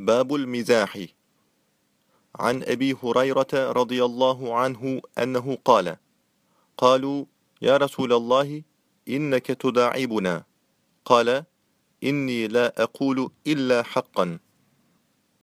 باب المزاح. عن أبي هريرة رضي الله عنه أنه قال قالوا يا رسول الله إنك تداعبنا. قال إني لا أقول إلا حقا.